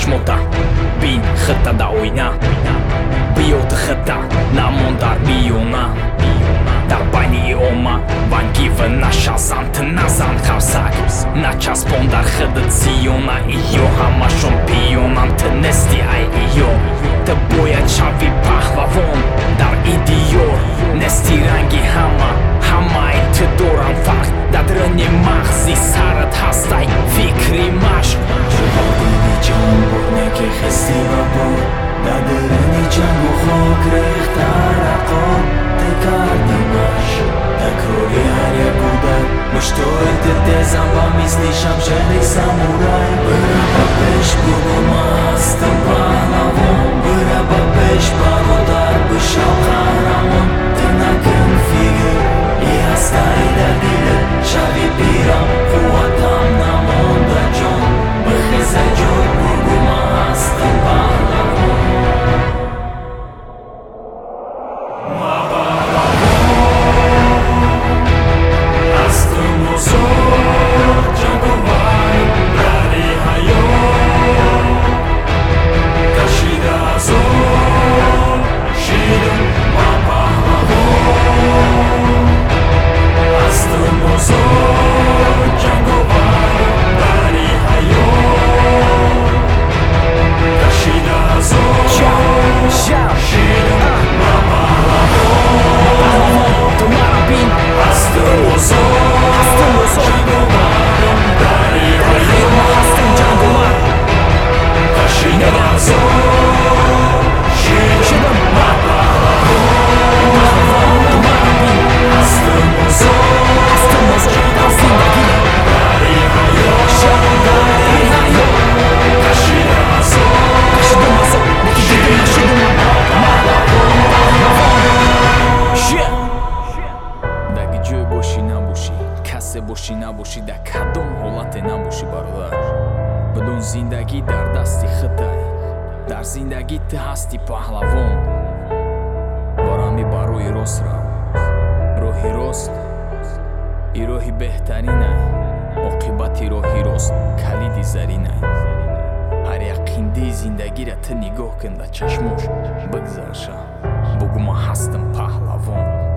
чашмота бин хита да оина биёд хита намон дар биёна. Дар байни ома вангива нашазанд назан хавсак. Начаспон дар хидат зиёна иё ҳамашон пиёнанд нести ай иё. Ты бояд шави паҳлавон дар идиёр. Нести ранги ҳама ҳамаи ты дорам фарқ. Дадрани мағзи сарат ҳастай фикри машқ شم و خاک ریختن عقاب کردم اش نکروی هر یک بودن مشتوی دده زنبا میز نیشم شلیک سمورای برم касе бошӣ набошӣ дар кадом ҳолате набошӣ бародар. Бидун зиндагӣ дар дасти хитай дар зиндагӣ ту ҳасти паҳлавон. Барами ба роҳи рост рав. Роҳи рост и роҳи беҳтаринай. Оқибати роҳи рост калиди заринай. Ҳар як қиндии зиндагиро ту нигоҳ кун дар чашмош бигзарша бугу ман ҳастам паҳлавон